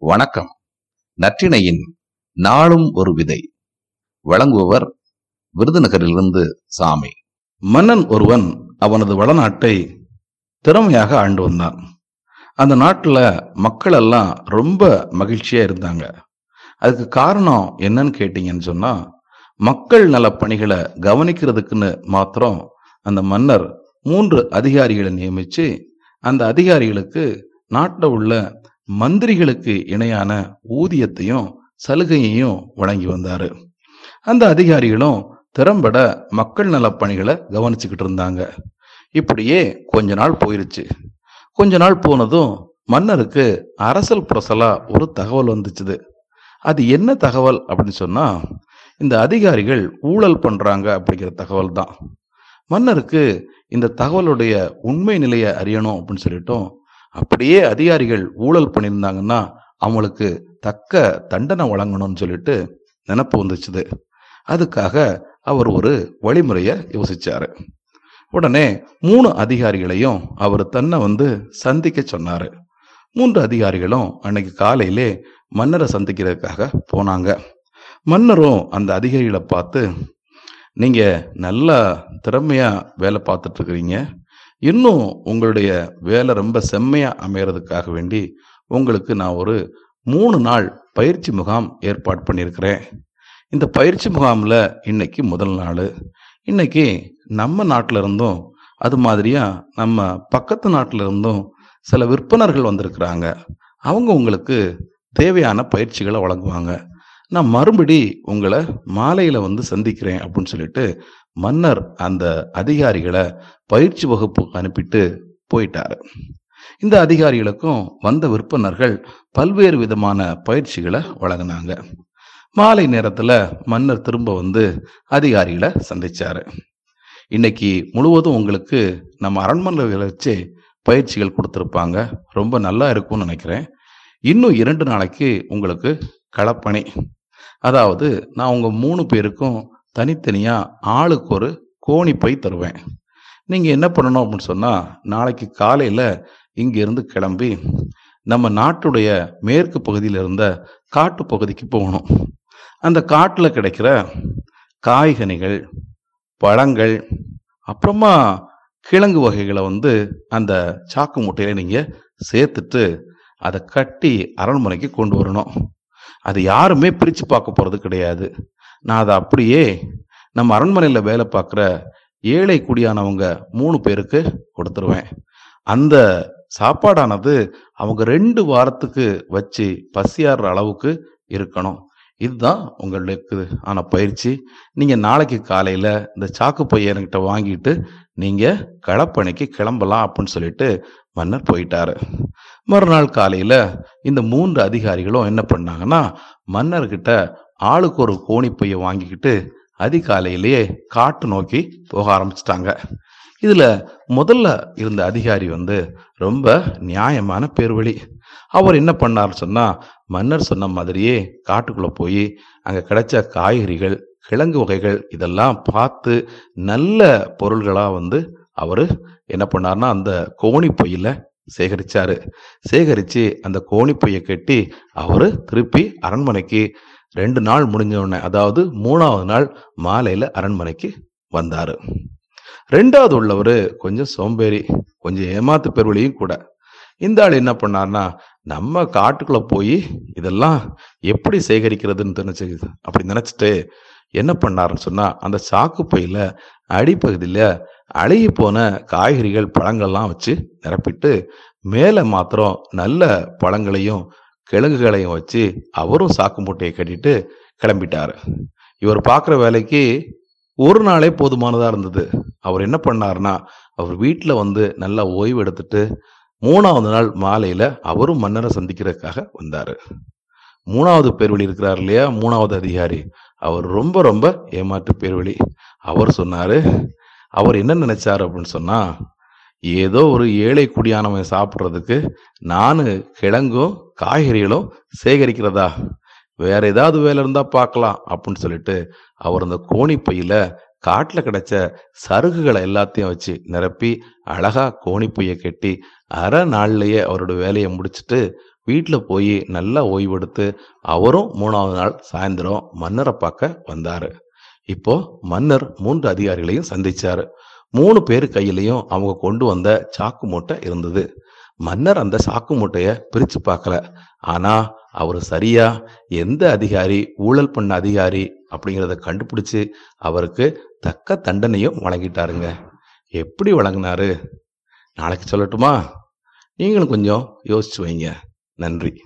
வணக்கம். நற்றினையின் நாளும் ஒரு விதை. வழங்குபவர் விருதுநகரிலிருந்து சாமி. மன்னன் ஒருவன் அவனது வடநாட்டை திறமையாக ஆண்டு வந்தான். அந்த நாட்டுல மக்கள் எல்லாம் ரொம்ப மகிழ்ச்சியா இருந்தாங்க. அதுக்கு காரணம் என்னன்னு கேட்டீங்கன்னு சொன்னா மக்கள் நல பணிகளை கவனிக்கிறதுக்குன்னு மாத்திரம் அந்த மன்னர் மூன்று அதிகாரிகளை நியமிச்சு அந்த அதிகாரிகளுக்கு நாட்டில் உள்ள மந்திரிகளுக்கு இணையான ஊதியத்தையும் சலுகையையும் வழங்கி வந்தாரு. அந்த அதிகாரிகளும் திறம்பட மக்கள் நல பணிகளை கவனிச்சுக்கிட்டு இருந்தாங்க. இப்படியே கொஞ்ச நாள் போயிருச்சு. கொஞ்ச நாள் போனதும் மன்னருக்கு அரசல் புரசலா ஒரு தகவல் வந்துச்சுது. அது என்ன தகவல் அப்படின்னு சொன்னா இந்த அதிகாரிகள் ஊழல் பண்றாங்க அப்படிங்கிற தகவல் தான் மன்னருக்கு இந்த தகவலுடைய உண்மை நிலையை அறியணும் அப்படின்னு சொல்லிட்டோம் அப்படியே அதிகாரிகள் ஊழல் பண்ணியிருந்தாங்கன்னா அவங்களுக்கு தக்க தண்டனை வழங்கணும்னு சொல்லிட்டு நினப்பு வந்துச்சுது. அதுக்காக அவர் ஒரு வழிமுறையை யோசிச்சார். உடனே மூணு அதிகாரிகளையும் அவர் தன்னை வந்து சந்திக்க சொன்னார். மூன்று அதிகாரிகளும் அன்னைக்கு காலையிலே மன்னரை சந்திக்கிறதுக்காக போனாங்க. மன்னரும் அந்த அதிகாரிகளை பார்த்து நீங்கள் நல்லா திறமையாக வேலை பார்த்துட்ருக்குறீங்க இன்னும் உங்களுடைய வேலை ரொம்ப செம்மையா அமையறதுக்காக வேண்டி உங்களுக்கு நான் ஒரு மூணு நாள் பயிற்சி முகாம் ஏற்பாடு பண்ணியிருக்கிறேன். இந்த பயிற்சி முகாமில் இன்னைக்கு முதல் நாள். இன்னைக்கு நம்ம நாட்டில் இருந்தும் அது மாதிரியா நம்ம பக்கத்து நாட்டில் இருந்தும் சில விற்பனர்கள் வந்திருக்கிறாங்க. அவங்க உங்களுக்கு தேவையான பயிற்சிகளை வழங்குவாங்க. நான் மறுபடி உங்களை மாலையில் வந்து சந்திக்கிறேன் அப்படின்னு சொல்லிட்டு மன்னர் அந்த அதிகாரிகளை பயிற்சி வகுப்புக்கு அனுப்பிட்டு போயிட்டாரு. இந்த அதிகாரிகளுக்கும் வந்த விற்பனர்கள் பல்வேறு விதமான பயிற்சிகளை வழங்கினாங்க. மாலை நேரத்துல மன்னர் திரும்ப வந்து அதிகாரிகளை சந்திச்சாரு. இன்னைக்கு முழுவதும் உங்களுக்கு நம்ம அரண்மனைகளை வச்சு பயிற்சிகள் கொடுத்துருப்பாங்க. ரொம்ப நல்லா இருக்கும்னு நினைக்கிறேன். இன்னும் இரண்டு நாளைக்கு உங்களுக்கு களப்பணி. அதாவது நான் உங்க மூணு பேருக்கும் தனித்தனியாக ஆளுக்கு ஒரு கோணி தருவேன். நீங்கள் என்ன பண்ணணும் அப்படின்னு சொன்னால் நாளைக்கு காலையில் இங்கேருந்து கிளம்பி நம்ம நாட்டுடைய மேற்கு பகுதியில் இருந்த காட்டு பகுதிக்கு போகணும். அந்த காட்டில் கிடைக்கிற காய்கனிகள் பழங்கள் அப்புறமா கிழங்கு வகைகளை வந்து அந்த சாக்கு மூட்டையில் நீங்கள் சேர்த்துட்டு அதை கட்டி அரண்மனைக்கு கொண்டு வரணும். அது யாருமே பிரித்து பார்க்க போகிறது கிடையாது. நான் அதை அப்படியே நம்ம அரண்மனையில் வேலை பார்க்குற ஏழை குடியானவங்க மூணு பேருக்கு கொடுத்துருவேன். அந்த சாப்பாடானது அவங்க ரெண்டு வாரத்துக்கு வச்சு பசியாடுற அளவுக்கு இருக்கணும். இதுதான் உங்களுக்கு ஆன பயிற்சி. நீங்கள் நாளைக்கு காலையில் இந்த சாக்கு பையன்கிட்ட வாங்கிட்டு நீங்கள் களப்பணிக்கு கிளம்பலாம் அப்படின்னு சொல்லிட்டு மன்னர் போயிட்டாரு. மறுநாள் காலையில் இந்த மூன்று அதிகாரிகளும் என்ன பண்ணாங்கன்னா மன்னர்கிட்ட ஆளுக்கு ஒரு கோணி பைய வாங்கிக்கிட்டு அதிகாலையிலேயே காட்டு நோக்கி போக ஆரம்பிச்சிட்டாங்க. இதில் முதல்ல இருந்த அதிகாரி வந்து ரொம்ப நியாயமான பேர்வழி. அவர் என்ன பண்ணார் சொன்னால் மன்னர் சொன்ன மாதிரியே காட்டுக்குள்ளே போய் அங்கே கிடைச்ச காய்கறிகள் கிழங்கு வகைகள் இதெல்லாம் பார்த்து நல்ல பொருள்களாக வந்து அவர் என்ன பண்ணார்னா அந்த கோணி பொய்யில் சேகரித்தார் சேகரித்து அந்த கோணி பொய்யை கட்டி அவர் திருப்பி அரண்மனைக்கு ரெண்டு நாள் முடிஞ்ச உடனே அதாவது மூணாவது நாள் மாலையில அரண்மனைக்கு வந்தாரு. ரெண்டாவது உள்ளவர் கொஞ்சம் சோம்பேறி கொஞ்சம் ஏமாத்து பெருவழியும் கூட. இந்த ஆள் என்ன பண்ணார்னா நம்ம காட்டுக்குள்ள போய் இதெல்லாம் எப்படி சேகரிக்கிறதுன்னு நினச்சி அப்படி நினைச்சிட்டு என்ன பண்ணாருன்னு சொன்னா அந்த சாக்கு பையில் அடிப்பகுதியில அழுகி போன காய்கறிகள் பழங்கள்லாம் வச்சு நிரப்பிட்டு மேலே மாத்திரம் நல்ல பழங்களையும் கிழங்குகளையும் வச்சு அவரும் சாக்கு மூட்டையை கட்டிட்டு கிளம்பிட்டாரு. இவர் பார்க்குற வேலைக்கு ஒரு நாளே போதுமானதாக இருந்தது. அவர் என்ன பண்ணாருன்னா அவர் வீட்டில் வந்து நல்லா ஓய்வு எடுத்துட்டு மூணாவது நாள் மாலையில் அவரும் மன்னரை சந்திக்கிறதுக்காக வந்தார். மூணாவது பேர்வழி இருக்கிறார் இல்லையா? மூணாவது அதிகாரி. அவர் ரொம்ப ரொம்ப ஏமாற்று பேர்வழி. அவர் சொன்னார் அவர் என்ன நினைச்சார் அப்படின்னு சொன்னால் ஏதோ ஒரு ஏழை குடியானவன் சாப்பிட்றதுக்கு நான் கிழங்கும் காய்கறிகளும் சேகரிக்கிறதா? வேற ஏதாவது வேலை இருந்தால் பார்க்கலாம் அப்படின்னு சொல்லிட்டு அவர் அந்த கோணி காட்டில் காட்டுல கிடைச்ச சருகுகளை எல்லாத்தையும் வச்சு நிரப்பி அழகாக கோணி கட்டி அரை நாள்லேயே அவரோட வேலையை முடிச்சுட்டு வீட்டில் போய் நல்லா ஓய்வெடுத்து அவரும் மூணாவது நாள் சாயந்தரம் மன்னரை பார்க்க வந்தார். இப்போ மன்னர் மூன்று அதிகாரிகளையும் சந்திச்சார். மூணு பேர் கையிலையும் அவங்க கொண்டு வந்த சாக்கு மூட்டை இருந்தது. மன்னர் அந்த சாக்கு மூட்டையை பிரிச்சு பார்க்கல. ஆனா அவர் சரியா எந்த அதிகாரி ஊழல் பண்ண அதிகாரி அப்படிங்கிறத கண்டுபிடிச்சு அவருக்கு தக்க தண்டனையும் வழங்கிட்டாருங்க. எப்படி வழங்கினாரு? நாளைக்கு சொல்லட்டுமா? நீங்களும் கொஞ்சம் யோசிச்சு வைங்க. நன்றி.